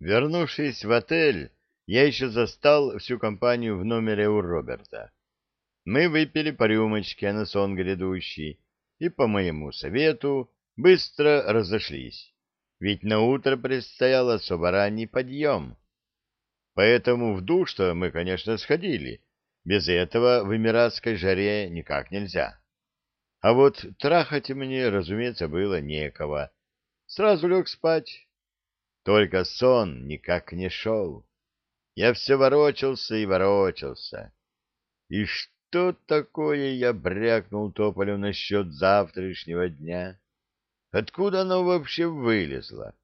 Вернувшись в отель, я еще застал всю компанию в номере у Роберта. Мы выпили по рюмочке на сон грядущий и, по моему совету, быстро разошлись, ведь на утро предстоял особо подъем. Поэтому в душ-то мы, конечно, сходили. Без этого в эмиратской жаре никак нельзя. А вот трахать мне, разумеется, было некого. Сразу лег спать. Только сон никак не шел. Я все ворочался и ворочался. И что такое я брякнул тополю насчет завтрашнего дня? Откуда оно вообще вылезло?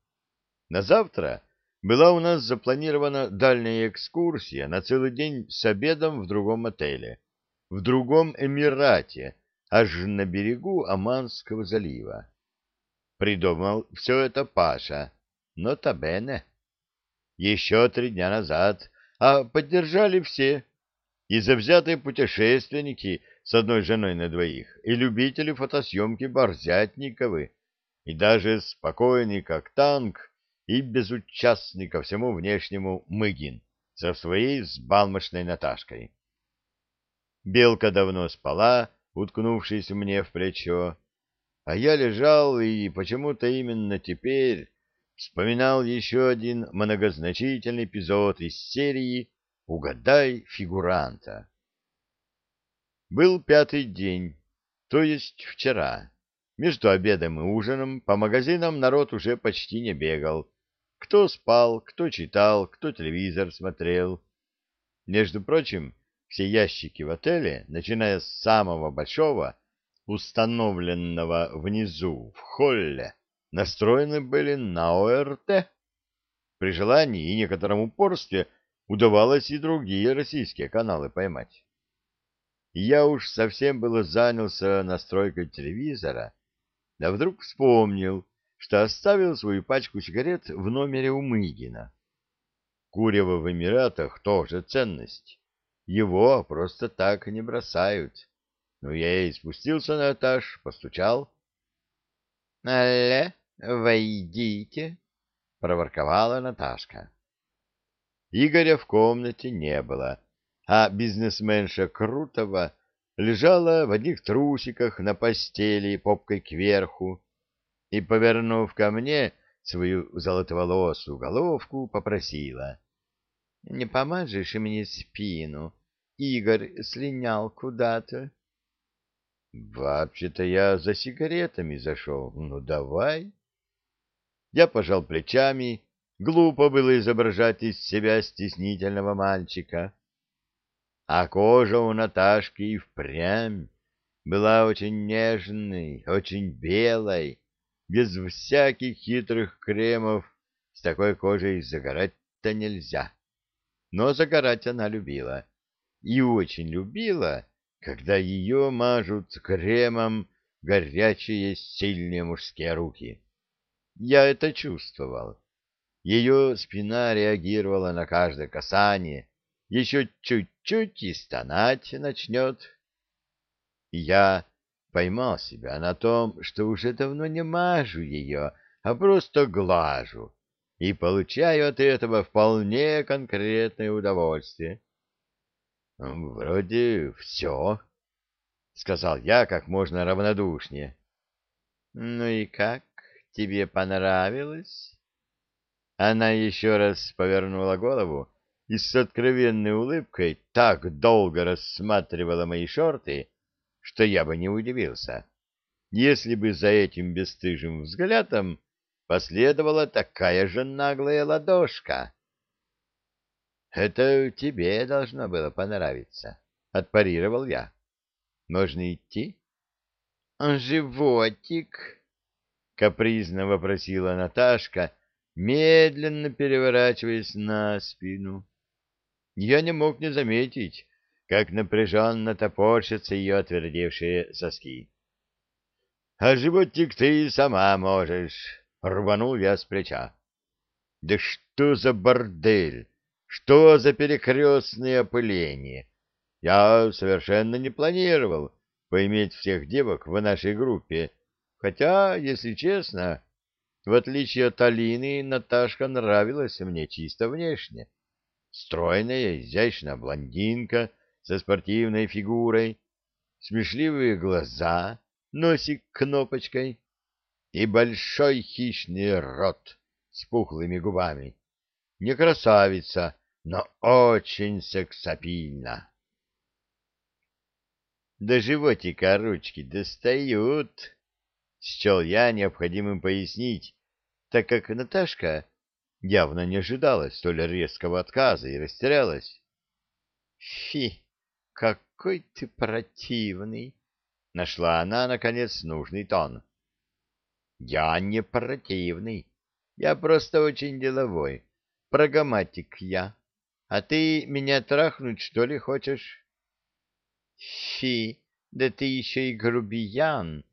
На завтра была у нас запланирована дальняя экскурсия на целый день с обедом в другом отеле, в другом Эмирате, аж на берегу Аманского залива. Придумал все это Паша, но табене. Еще три дня назад, а поддержали все. И завзятые путешественники с одной женой на двоих, и любители фотосъемки Борзятниковы, и даже спокойный как танк, и безучастный ко всему внешнему Мыгин со своей сбалмошной Наташкой. Белка давно спала, уткнувшись мне в плечо, а я лежал и почему-то именно теперь вспоминал еще один многозначительный эпизод из серии «Угадай фигуранта». Был пятый день, то есть вчера. Между обедом и ужином по магазинам народ уже почти не бегал. Кто спал, кто читал, кто телевизор смотрел. Между прочим, все ящики в отеле, начиная с самого большого, установленного внизу, в холле, настроены были на ОРТ. При желании и некотором упорстве удавалось и другие российские каналы поймать. Я уж совсем было занялся настройкой телевизора, да вдруг вспомнил, что оставил свою пачку сигарет в номере у Мыгина. Курево в Эмиратах тоже ценность. Его просто так не бросают. Ну, я и спустился на этаж, постучал. — Алле, войдите, — проворковала Наташка. Игоря в комнате не было, а бизнесменша Крутова лежала в одних трусиках на постели попкой кверху и, повернув ко мне свою золотоволосую головку, попросила. — Не помажешь мне спину? Игорь слинял куда-то. Вообще-то я за сигаретами зашел. Ну, давай. Я пожал плечами. Глупо было изображать из себя стеснительного мальчика. А кожа у Наташки и впрямь была очень нежной, очень белой, без всяких хитрых кремов. С такой кожей загорать-то нельзя. Но загорать она любила. И очень любила когда ее мажут кремом горячие сильные мужские руки. Я это чувствовал. Ее спина реагировала на каждое касание, еще чуть-чуть и стонать начнет. И я поймал себя на том, что уже давно не мажу ее, а просто глажу, и получаю от этого вполне конкретное удовольствие. — Вроде все, — сказал я как можно равнодушнее. — Ну и как? Тебе понравилось? Она еще раз повернула голову и с откровенной улыбкой так долго рассматривала мои шорты, что я бы не удивился, если бы за этим бесстыжим взглядом последовала такая же наглая ладошка. Это тебе должно было понравиться, отпарировал я. Можно идти? Животик, капризно вопросила Наташка, медленно переворачиваясь на спину. Я не мог не заметить, как напряженно топорщатся ее отвердевшие соски. — А животик ты сама можешь, — рванул я с плеча. — Да что за бордель! Что за перекрестное опыление? Я совершенно не планировал поиметь всех девок в нашей группе, хотя, если честно... В отличие от Алины, Наташка нравилась мне чисто внешне. Стройная, изящная блондинка со спортивной фигурой, смешливые глаза, носик кнопочкой и большой хищный рот с пухлыми губами. Не красавица, но очень сексапильна. До животика ручки достают, счел я необходимым пояснить, так как Наташка явно не ожидала столь резкого отказа и растерялась. — Фи, какой ты противный! — нашла она, наконец, нужный тон. — Я не противный, я просто очень деловой, прагматик я. А ты меня трахнуть, что ли, хочешь? — Фи, да ты еще и грубиян!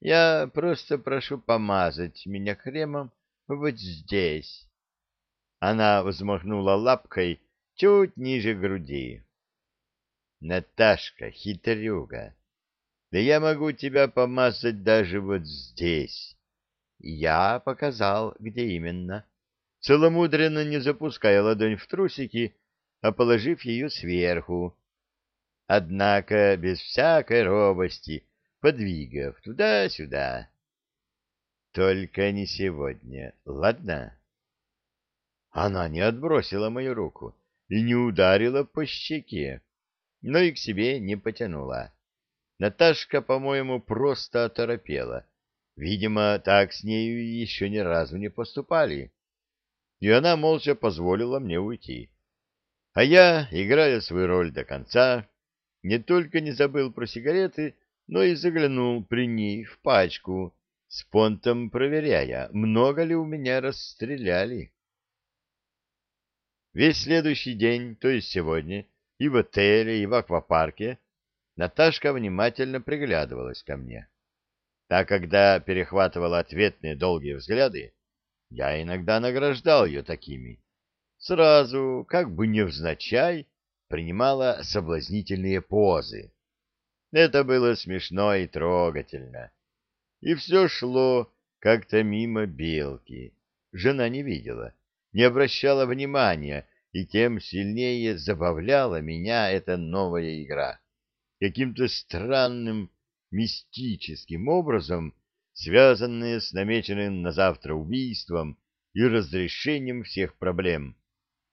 Я просто прошу помазать меня кремом вот здесь. Она взмахнула лапкой чуть ниже груди. Наташка, хитрюга, да я могу тебя помазать даже вот здесь. Я показал, где именно. Целомудренно не запуская ладонь в трусики, а положив ее сверху. Однако без всякой робости подвигав туда-сюда. Только не сегодня, ладно? Она не отбросила мою руку и не ударила по щеке, но и к себе не потянула. Наташка, по-моему, просто оторопела. Видимо, так с нею еще ни разу не поступали. И она молча позволила мне уйти. А я, играя свою роль до конца, не только не забыл про сигареты, но и заглянул при ней в пачку, с понтом проверяя, много ли у меня расстреляли. Весь следующий день, то есть сегодня, и в отеле, и в аквапарке, Наташка внимательно приглядывалась ко мне. А когда перехватывала ответные долгие взгляды, я иногда награждал ее такими. Сразу, как бы невзначай, принимала соблазнительные позы это было смешно и трогательно. И все шло как-то мимо белки. Жена не видела, не обращала внимания, и тем сильнее забавляла меня эта новая игра. Каким-то странным, мистическим образом, связанная с намеченным на завтра убийством и разрешением всех проблем,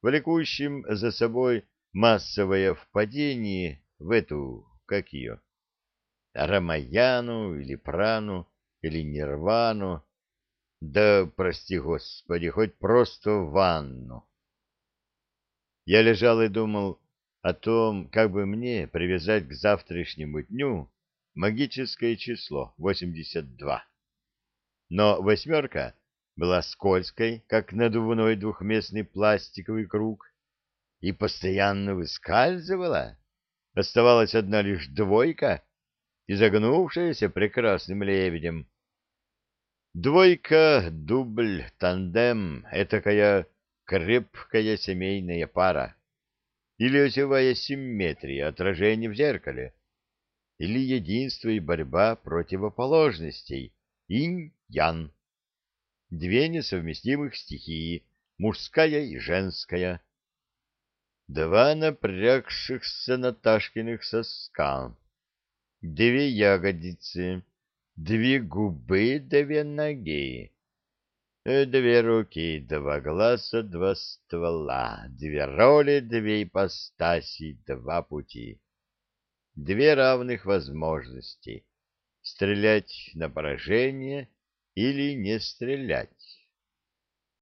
влекущим за собой массовое впадение в эту, как ее, Рамаяну или Прану или Нирвану, да, прости господи, хоть просто ванну. Я лежал и думал о том, как бы мне привязать к завтрашнему дню магическое число 82. Но восьмерка была скользкой, как надувной двухместный пластиковый круг, и постоянно выскальзывала. Оставалась одна лишь двойка — изогнувшаяся прекрасным лебедем. Двойка, дубль, тандем — этакая крепкая семейная пара. Или осевая симметрия, отражение в зеркале. Или единство и борьба противоположностей, инь-ян. Две несовместимых стихии, мужская и женская. Два напрягшихся Наташкиных соска две ягодицы, две губы, две ноги, две руки, два глаза, два ствола, две роли, две ипостаси, два пути, две равных возможности — стрелять на поражение или не стрелять.